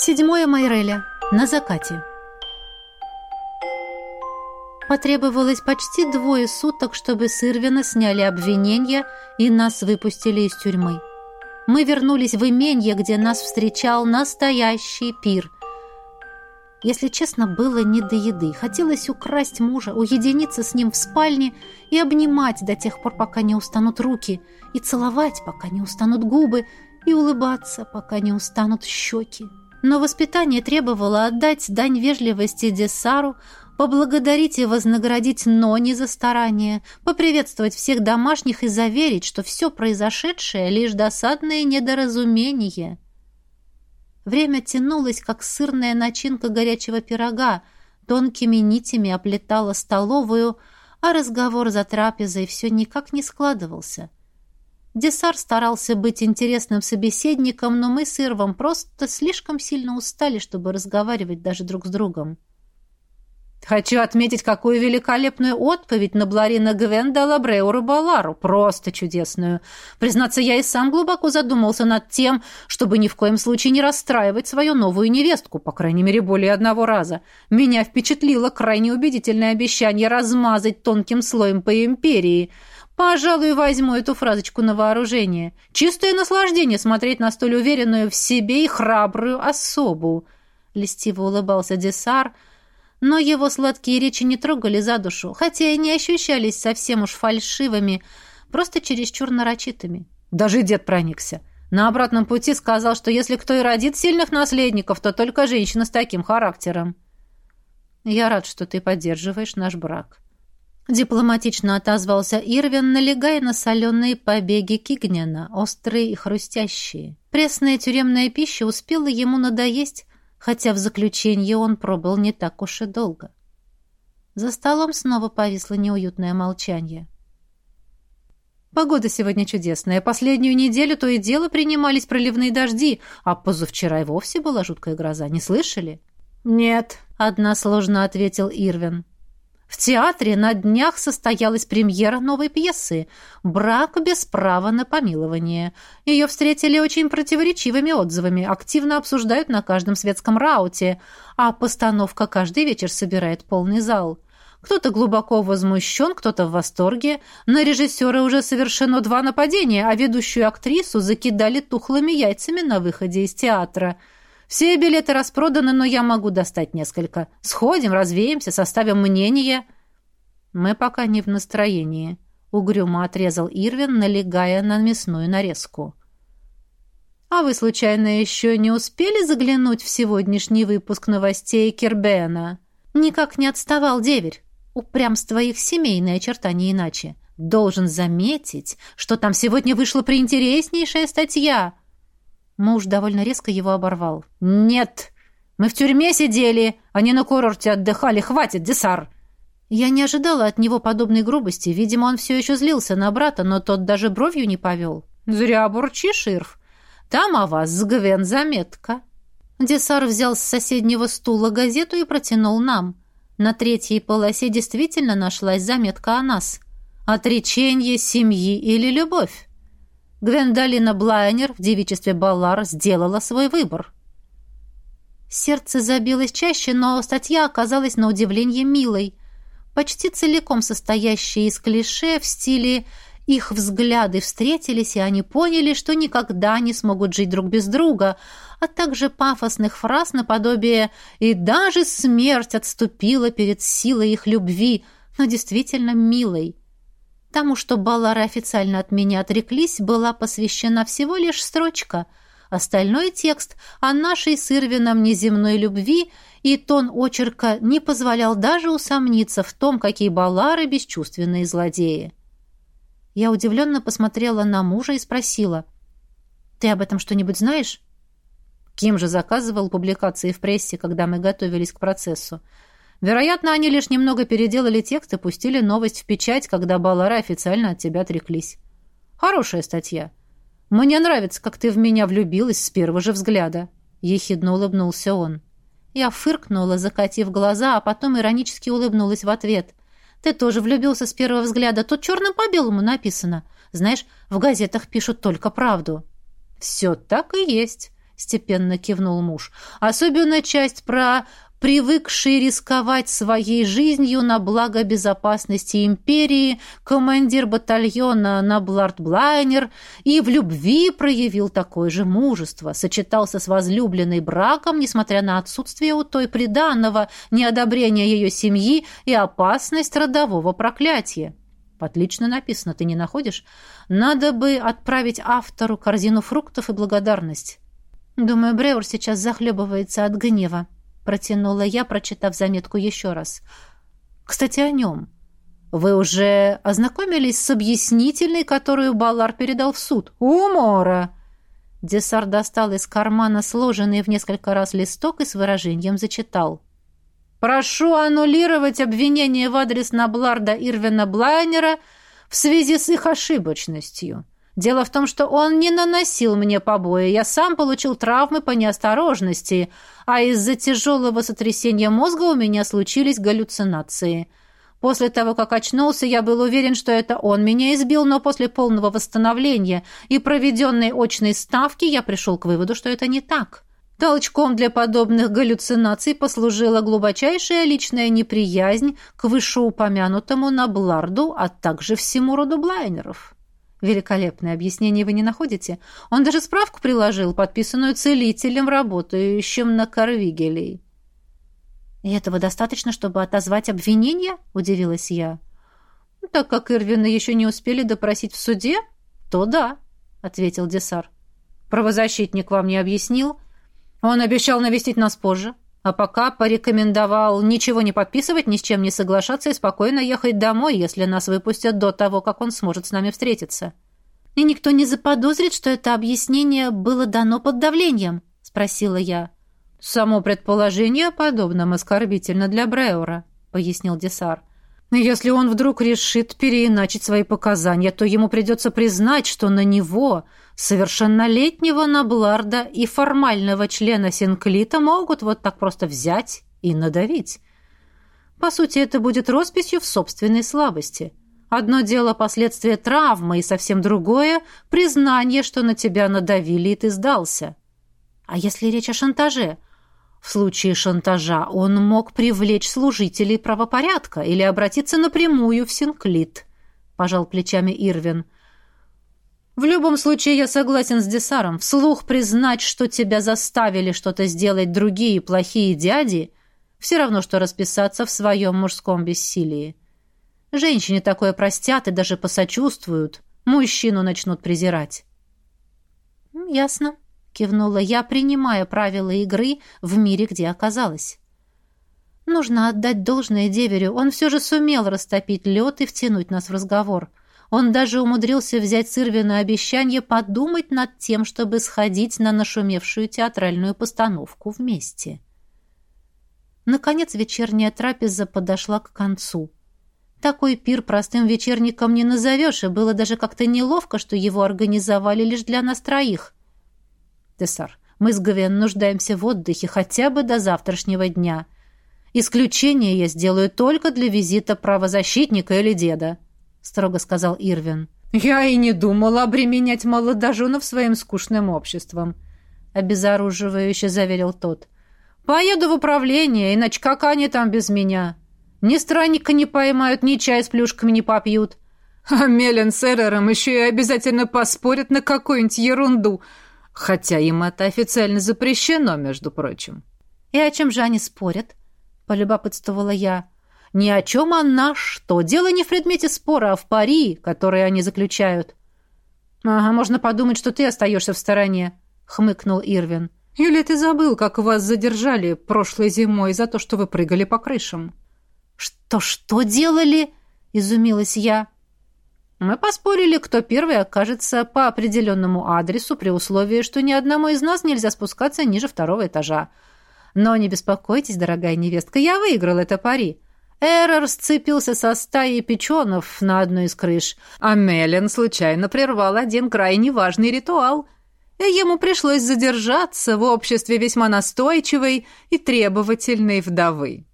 Седьмое Майреля. На закате. Потребовалось почти двое суток, чтобы с Ирвина сняли обвинения и нас выпустили из тюрьмы. Мы вернулись в именье, где нас встречал настоящий пир. Если честно, было не до еды. Хотелось украсть мужа, уединиться с ним в спальне и обнимать до тех пор, пока не устанут руки, и целовать, пока не устанут губы, и улыбаться, пока не устанут щеки. Но воспитание требовало отдать дань вежливости Десару, поблагодарить и вознаградить Нони за старание, поприветствовать всех домашних и заверить, что все произошедшее — лишь досадное недоразумение. Время тянулось, как сырная начинка горячего пирога, тонкими нитями оплетала столовую, а разговор за трапезой все никак не складывался — Десар старался быть интересным собеседником, но мы с Ирвом просто слишком сильно устали, чтобы разговаривать даже друг с другом. «Хочу отметить, какую великолепную отповедь на Бларина Гвен дала Бреуру Балару. Просто чудесную. Признаться, я и сам глубоко задумался над тем, чтобы ни в коем случае не расстраивать свою новую невестку, по крайней мере, более одного раза. Меня впечатлило крайне убедительное обещание размазать тонким слоем по империи — Пожалуй, возьму эту фразочку на вооружение. Чистое наслаждение смотреть на столь уверенную в себе и храбрую особу. Льстиво улыбался Десар, но его сладкие речи не трогали за душу, хотя и не ощущались совсем уж фальшивыми, просто чересчур нарочитыми. Даже дед проникся. На обратном пути сказал, что если кто и родит сильных наследников, то только женщина с таким характером. Я рад, что ты поддерживаешь наш брак. Дипломатично отозвался Ирвин, налегая на соленые побеги кигняна, острые и хрустящие. Пресная тюремная пища успела ему надоесть, хотя в заключении он пробыл не так уж и долго. За столом снова повисло неуютное молчание. Погода сегодня чудесная. Последнюю неделю то и дело принимались проливные дожди, а позавчера и вовсе была жуткая гроза. Не слышали? «Нет», — односложно ответил Ирвин. В театре на днях состоялась премьера новой пьесы «Брак без права на помилование». Ее встретили очень противоречивыми отзывами, активно обсуждают на каждом светском рауте, а постановка каждый вечер собирает полный зал. Кто-то глубоко возмущен, кто-то в восторге. На режиссера уже совершено два нападения, а ведущую актрису закидали тухлыми яйцами на выходе из театра – все билеты распроданы, но я могу достать несколько. Сходим, развеемся, составим мнение. Мы пока не в настроении, угрюмо отрезал Ирвин, налегая на мясную нарезку. А вы случайно еще не успели заглянуть в сегодняшний выпуск новостей Кирбена? Никак не отставал деверь. Упрямство их семейное черта не иначе. Должен заметить, что там сегодня вышла приинтереснейшая статья — Муж довольно резко его оборвал. «Нет! Мы в тюрьме сидели, а не на курорте отдыхали. Хватит, Десар!» Я не ожидала от него подобной грубости. Видимо, он все еще злился на брата, но тот даже бровью не повел. «Зря бурчишь, Ирв. Там о вас с Гвен заметка». Десар взял с соседнего стула газету и протянул нам. На третьей полосе действительно нашлась заметка о нас. «Отречение семьи или любовь?» Гвендолина Блайнер в девичестве Баллар сделала свой выбор. Сердце забилось чаще, но статья оказалась на удивление милой, почти целиком состоящей из клише в стиле «их взгляды встретились, и они поняли, что никогда не смогут жить друг без друга», а также пафосных фраз наподобие «и даже смерть отступила перед силой их любви», но действительно милой. Тому, что Баллары официально от меня отреклись, была посвящена всего лишь строчка. Остальной текст о нашей с Ирвином неземной любви и тон очерка не позволял даже усомниться в том, какие Баллары бесчувственные злодеи. Я удивленно посмотрела на мужа и спросила, «Ты об этом что-нибудь знаешь?» Ким же заказывал публикации в прессе, когда мы готовились к процессу. Вероятно, они лишь немного переделали текст и пустили новость в печать, когда Баллары официально от тебя отреклись. Хорошая статья. Мне нравится, как ты в меня влюбилась с первого же взгляда. Ехидно улыбнулся он. Я фыркнула, закатив глаза, а потом иронически улыбнулась в ответ. Ты тоже влюбился с первого взгляда. Тут черным по белому написано. Знаешь, в газетах пишут только правду. Все так и есть. степенно кивнул муж. «Особенно часть про привыкший рисковать своей жизнью на благо безопасности империи, командир батальона на Блайнер и в любви проявил такое же мужество, сочетался с возлюбленной браком, несмотря на отсутствие у той приданного, неодобрение ее семьи и опасность родового проклятия. Отлично написано, ты не находишь? Надо бы отправить автору корзину фруктов и благодарность. Думаю, Бреур сейчас захлебывается от гнева протянула я, прочитав заметку еще раз. Кстати, о нем. Вы уже ознакомились с объяснительной, которую Баллар передал в суд? Умора! Десар достал из кармана сложенный в несколько раз листок и с выражением зачитал. «Прошу аннулировать обвинение в адрес Набларда Ирвина Блайнера в связи с их ошибочностью. Дело в том, что он не наносил мне побои. Я сам получил травмы по неосторожности, а из-за тяжелого сотрясения мозга у меня случились галлюцинации. После того, как очнулся, я был уверен, что это он меня избил, но после полного восстановления и проведенной очной ставки я пришел к выводу, что это не так. Толчком для подобных галлюцинаций послужила глубочайшая личная неприязнь к вышеупомянутому Набларду, а также всему роду блайнеров. Великолепное объяснение вы не находите? Он даже справку приложил, подписанную целителем, работающим на Карвигелей. «И этого достаточно, чтобы отозвать обвинение?» – удивилась я. «Ну, «Так как Ирвина еще не успели допросить в суде, то да», – ответил Десар. «Правозащитник вам не объяснил? Он обещал навестить нас позже, а пока порекомендовал ничего не подписывать, ни с чем не соглашаться и спокойно ехать домой, если нас выпустят до того, как он сможет с нами встретиться. «И никто не заподозрит, что это объяснение было дано под давлением?» — спросила я. «Само предположение подобно оскорбительно для Бреура», — пояснил Десар. Если он вдруг решит переиначить свои показания, то ему придется признать, что на него, совершеннолетнего Набларда и формального члена Синклита, могут вот так просто взять и надавить. По сути, это будет росписью в собственной слабости. Одно дело последствия травмы, и совсем другое — признание, что на тебя надавили, и ты сдался. А если речь о шантаже — в случае шантажа он мог привлечь служителей правопорядка или обратиться напрямую в Синклит, пожал плечами Ирвин. В любом случае я согласен с Десаром. Вслух признать, что тебя заставили что-то сделать другие плохие дяди, все равно, что расписаться в своем мужском бессилии. Женщине такое простят и даже посочувствуют. Мужчину начнут презирать. «Ясно», кивнула я, принимая правила игры в мире, где оказалась. Нужно отдать должное деверю. Он все же сумел растопить лед и втянуть нас в разговор. Он даже умудрился взять с Ирвина обещание подумать над тем, чтобы сходить на нашумевшую театральную постановку вместе. Наконец вечерняя трапеза подошла к концу. Такой пир простым вечерником не назовешь, и было даже как-то неловко, что его организовали лишь для нас троих. Тесар, мы с Гвен нуждаемся в отдыхе хотя бы до завтрашнего дня. Исключение я сделаю только для визита правозащитника или деда», — строго сказал Ирвин. «Я и не думала обременять молодоженов своим скучным обществом», — обезоруживающе заверил тот. «Поеду в управление, иначе как они там без меня? Ни странника не поймают, ни чай с плюшками не попьют». «А Мелен с Эрером еще и обязательно поспорят на какую-нибудь ерунду», Хотя им это официально запрещено, между прочим. И о чем же они спорят? Полюбопытствовала я. Ни о чем, а на что. Дело не в предмете спора, а в пари, который они заключают. Ага, можно подумать, что ты остаешься в стороне, хмыкнул Ирвин. Или ты забыл, как вас задержали прошлой зимой за то, что вы прыгали по крышам? Что что делали? изумилась я. Мы поспорили, кто первый окажется по определенному адресу, при условии, что ни одному из нас нельзя спускаться ниже второго этажа. Но не беспокойтесь, дорогая невестка, я выиграл это пари. Эррор сцепился со стаей печенов на одной из крыш, а Мелен случайно прервал один крайне важный ритуал. И ему пришлось задержаться в обществе весьма настойчивой и требовательной вдовы.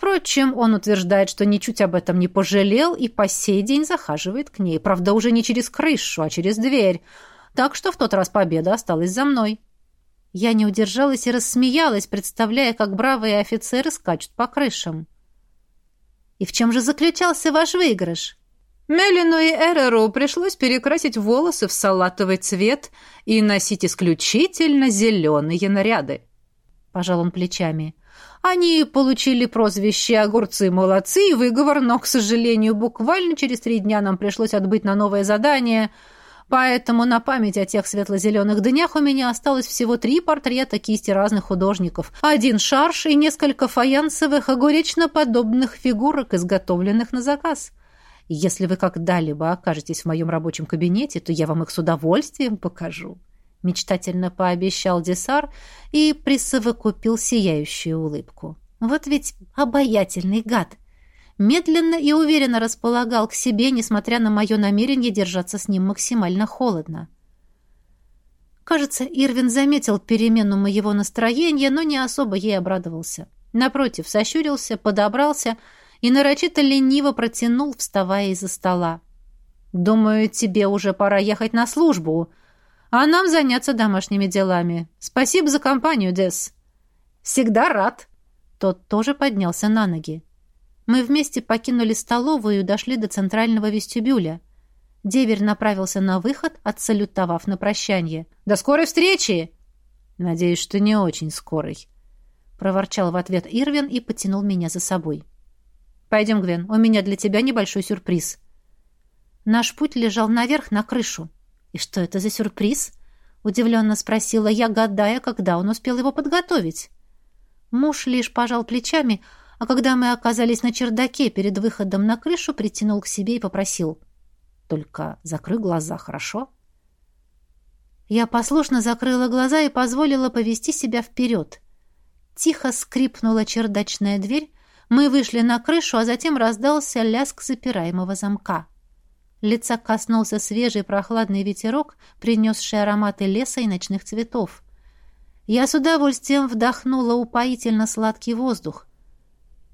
Впрочем, он утверждает, что ничуть об этом не пожалел и по сей день захаживает к ней. Правда, уже не через крышу, а через дверь. Так что в тот раз победа осталась за мной. Я не удержалась и рассмеялась, представляя, как бравые офицеры скачут по крышам. «И в чем же заключался ваш выигрыш?» Мелину и Эреру пришлось перекрасить волосы в салатовый цвет и носить исключительно зеленые наряды. Пожал он плечами. Они получили прозвище «Огурцы-молодцы» и выговор, но, к сожалению, буквально через три дня нам пришлось отбыть на новое задание, поэтому на память о тех светло-зеленых днях у меня осталось всего три портрета кисти разных художников, один шарш и несколько фаянсовых огуречно-подобных фигурок, изготовленных на заказ. Если вы когда-либо окажетесь в моем рабочем кабинете, то я вам их с удовольствием покажу». — мечтательно пообещал Десар и присовокупил сияющую улыбку. «Вот ведь обаятельный гад!» Медленно и уверенно располагал к себе, несмотря на мое намерение держаться с ним максимально холодно. Кажется, Ирвин заметил перемену моего настроения, но не особо ей обрадовался. Напротив, сощурился, подобрался и нарочито лениво протянул, вставая из-за стола. «Думаю, тебе уже пора ехать на службу», а нам заняться домашними делами. Спасибо за компанию, Дес. Всегда рад. Тот тоже поднялся на ноги. Мы вместе покинули столовую и дошли до центрального вестибюля. Деверь направился на выход, отсалютовав на прощание. «До скорой встречи!» «Надеюсь, что не очень скорой», — проворчал в ответ Ирвин и потянул меня за собой. «Пойдем, Гвен, у меня для тебя небольшой сюрприз». Наш путь лежал наверх на крышу. «И что это за сюрприз?» — удивленно спросила я, гадая, когда он успел его подготовить. Муж лишь пожал плечами, а когда мы оказались на чердаке перед выходом на крышу, притянул к себе и попросил. «Только закрой глаза, хорошо?» Я послушно закрыла глаза и позволила повести себя вперед. Тихо скрипнула чердачная дверь, мы вышли на крышу, а затем раздался лязг запираемого замка. Лица коснулся свежий прохладный ветерок, принесший ароматы леса и ночных цветов. Я с удовольствием вдохнула упоительно сладкий воздух.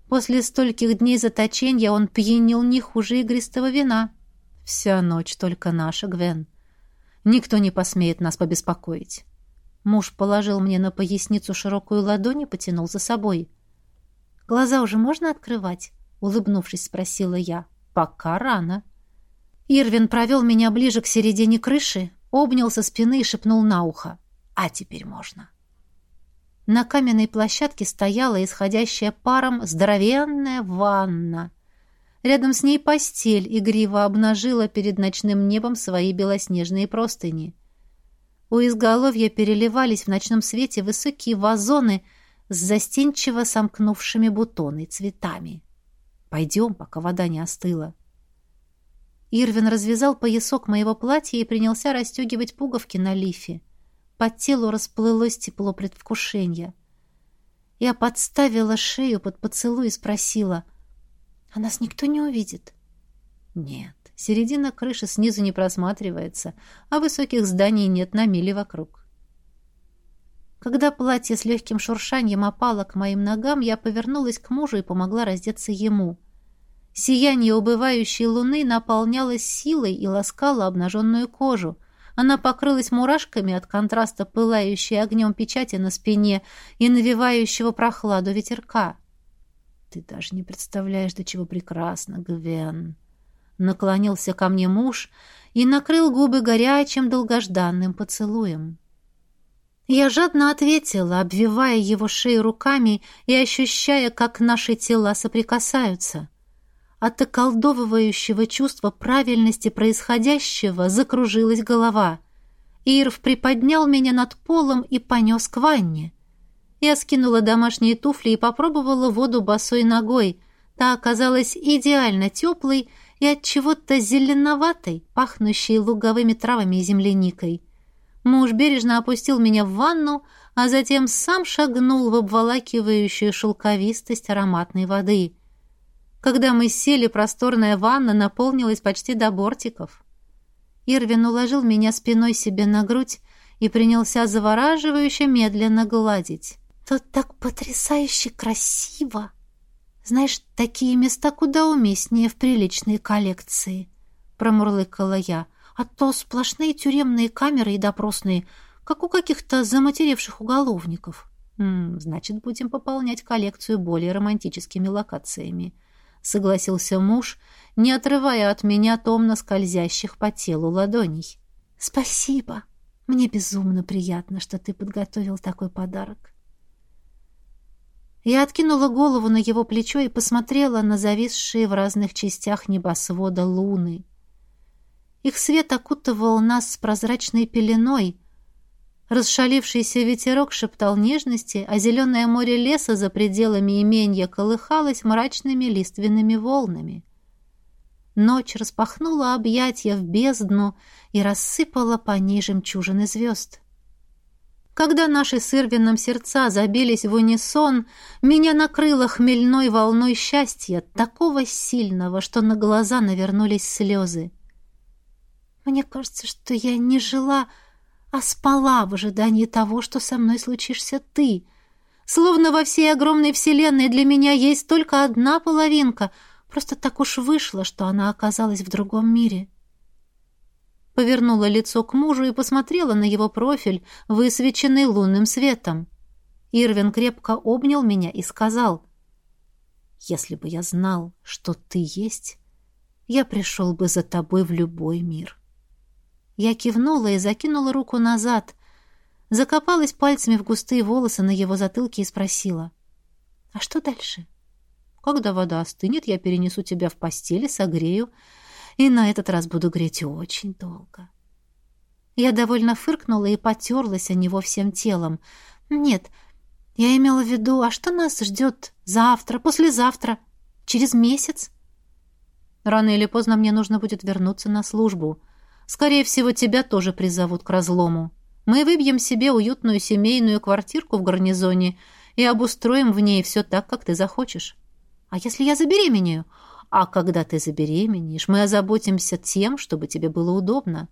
После стольких дней заточения он пьянил не хуже игристого вина. Вся ночь только наша, Гвен. Никто не посмеет нас побеспокоить. Муж положил мне на поясницу широкую ладонь и потянул за собой. «Глаза уже можно открывать?» — улыбнувшись, спросила я. «Пока рано». Ирвин провел меня ближе к середине крыши, обнял со спины и шепнул на ухо. «А теперь можно». На каменной площадке стояла исходящая паром здоровенная ванна. Рядом с ней постель игриво обнажила перед ночным небом свои белоснежные простыни. У изголовья переливались в ночном свете высокие вазоны с застенчиво сомкнувшими бутоны цветами. «Пойдем, пока вода не остыла». Ирвин развязал поясок моего платья и принялся расстегивать пуговки на лифе. По телу расплылось тепло предвкушения. Я подставила шею под поцелуй и спросила, «А нас никто не увидит?» «Нет, середина крыши снизу не просматривается, а высоких зданий нет на миле вокруг». Когда платье с легким шуршанием опало к моим ногам, я повернулась к мужу и помогла раздеться ему. Сияние убывающей луны наполнялось силой и ласкало обнаженную кожу. Она покрылась мурашками от контраста пылающей огнем печати на спине и навевающего прохладу ветерка. «Ты даже не представляешь, до чего прекрасно, Гвен!» Наклонился ко мне муж и накрыл губы горячим долгожданным поцелуем. Я жадно ответила, обвивая его шею руками и ощущая, как наши тела соприкасаются. От околдовывающего чувства правильности происходящего закружилась голова. Ирв приподнял меня над полом и понес к ванне. Я скинула домашние туфли и попробовала воду босой ногой. Та оказалась идеально теплой и от чего-то зеленоватой, пахнущей луговыми травами и земляникой. Муж бережно опустил меня в ванну, а затем сам шагнул в обволакивающую шелковистость ароматной воды — когда мы сели, просторная ванна наполнилась почти до бортиков. Ирвин уложил меня спиной себе на грудь и принялся завораживающе медленно гладить. «Тут так потрясающе красиво! Знаешь, такие места куда уместнее в приличной коллекции!» — промурлыкала я. «А то сплошные тюремные камеры и допросные. как у каких-то заматеревших уголовников. М -м, значит, будем пополнять коллекцию более романтическими локациями, согласился муж, не отрывая от меня томно скользящих по телу ладоней. Спасибо. Мне безумно приятно, что ты подготовил такой подарок. Я откинула голову на его плечо и посмотрела на зависшие в разных частях небосвода луны. Их свет окутывал нас с прозрачной пеленой. Расшалившийся ветерок шептал нежности, а зеленое море леса за пределами именья колыхалось мрачными лиственными волнами. Ночь распахнула объятья в бездну и рассыпала по ней жемчужины звезд. Когда наши с Ирвином сердца забились в унисон, меня накрыло хмельной волной счастья, такого сильного, что на глаза навернулись слезы. Мне кажется, что я не жила, а спала в ожидании того, что со мной случишься ты. Словно во всей огромной вселенной для меня есть только одна половинка — Просто так уж вышло, что она оказалась в другом мире. Повернула лицо к мужу и посмотрела на его профиль, высвеченный лунным светом. Ирвин крепко обнял меня и сказал, «Если бы я знал, что ты есть, я пришел бы за тобой в любой мир». Я кивнула и закинула руку назад, закопалась пальцами в густые волосы на его затылке и спросила, «А что дальше?» Когда вода остынет, я перенесу тебя в постели, согрею, и на этот раз буду греть очень долго. Я довольно фыркнула и потерлась о него всем телом. Нет, я имела в виду, а что нас ждет завтра, послезавтра, через месяц? Рано или поздно мне нужно будет вернуться на службу. Скорее всего, тебя тоже призовут к разлому. Мы выбьем себе уютную семейную квартирку в гарнизоне и обустроим в ней все так, как ты захочешь. А если я забеременею? А когда ты забеременеешь, мы озаботимся тем, чтобы тебе было удобно.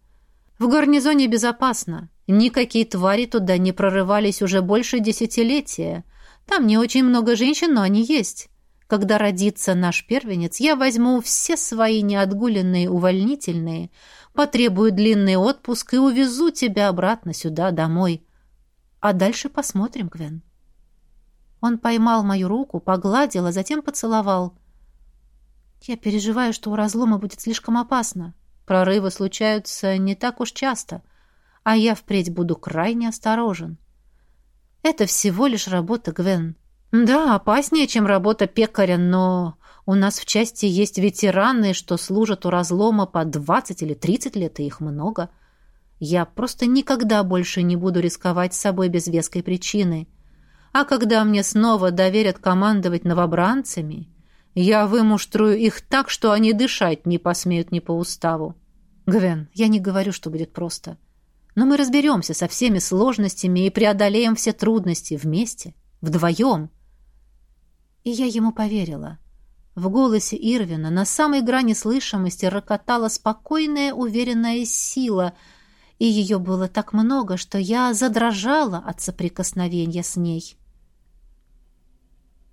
В гарнизоне безопасно. Никакие твари туда не прорывались уже больше десятилетия. Там не очень много женщин, но они есть. Когда родится наш первенец, я возьму все свои неотгуленные увольнительные, потребую длинный отпуск и увезу тебя обратно сюда, домой. А дальше посмотрим, Гвен. Он поймал мою руку, погладил, а затем поцеловал. Я переживаю, что у разлома будет слишком опасно. Прорывы случаются не так уж часто, а я впредь буду крайне осторожен. Это всего лишь работа, Гвен. Да, опаснее, чем работа пекаря, но у нас в части есть ветераны, что служат у разлома по 20 или 30 лет, и их много. Я просто никогда больше не буду рисковать собой без веской причины. А когда мне снова доверят командовать новобранцами, я вымуштрую их так, что они дышать не посмеют ни по уставу. Гвен, я не говорю, что будет просто. Но мы разберемся со всеми сложностями и преодолеем все трудности вместе, вдвоем. И я ему поверила. В голосе Ирвина на самой грани слышимости рокотала спокойная, уверенная сила, и ее было так много, что я задрожала от соприкосновения с ней.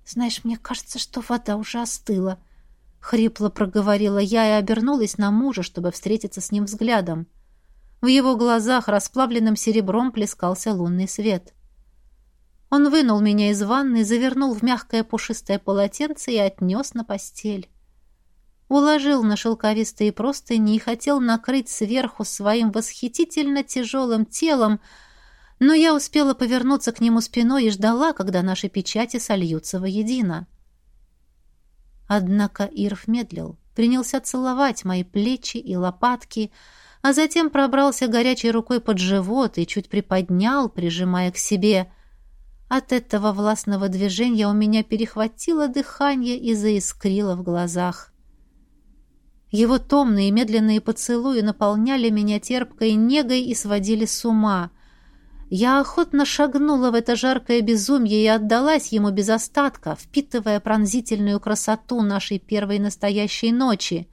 «Знаешь, мне кажется, что вода уже остыла», — хрипло проговорила я и обернулась на мужа, чтобы встретиться с ним взглядом. В его глазах расплавленным серебром плескался лунный свет. Он вынул меня из ванны, завернул в мягкое пушистое полотенце и отнес на постель. Уложил на шелковистые простыни и хотел накрыть сверху своим восхитительно тяжелым телом, но я успела повернуться к нему спиной и ждала, когда наши печати сольются воедино. Однако Ирв медлил, принялся целовать мои плечи и лопатки, а затем пробрался горячей рукой под живот и чуть приподнял, прижимая к себе. От этого властного движения у меня перехватило дыхание и заискрило в глазах. Его томные медленные поцелуи наполняли меня терпкой негой и сводили с ума — я охотно шагнула в это жаркое безумие и отдалась ему без остатка, впитывая пронзительную красоту нашей первой настоящей ночи.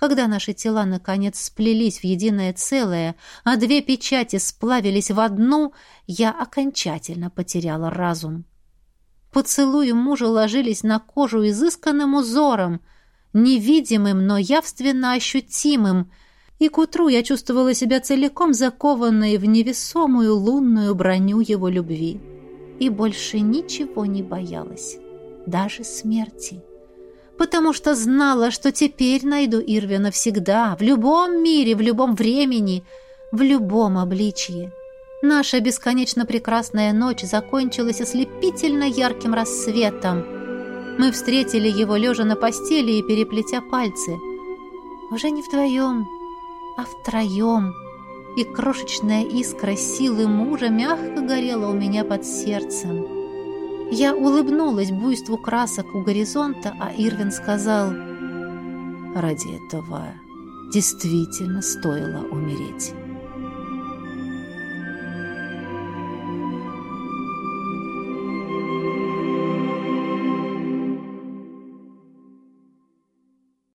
Когда наши тела, наконец, сплелись в единое целое, а две печати сплавились в одну, я окончательно потеряла разум. Поцелуи мужа ложились на кожу изысканным узором, невидимым, но явственно ощутимым, И к утру я чувствовала себя целиком закованной в невесомую лунную броню его любви. И больше ничего не боялась, даже смерти. Потому что знала, что теперь найду Ирвина всегда, в любом мире, в любом времени, в любом обличье. Наша бесконечно прекрасная ночь закончилась ослепительно ярким рассветом. Мы встретили его лежа на постели и переплетя пальцы. Уже не вдвоем, а втроем. И крошечная искра силы мужа мягко горела у меня под сердцем. Я улыбнулась буйству красок у горизонта, а Ирвин сказал, «Ради этого действительно стоило умереть».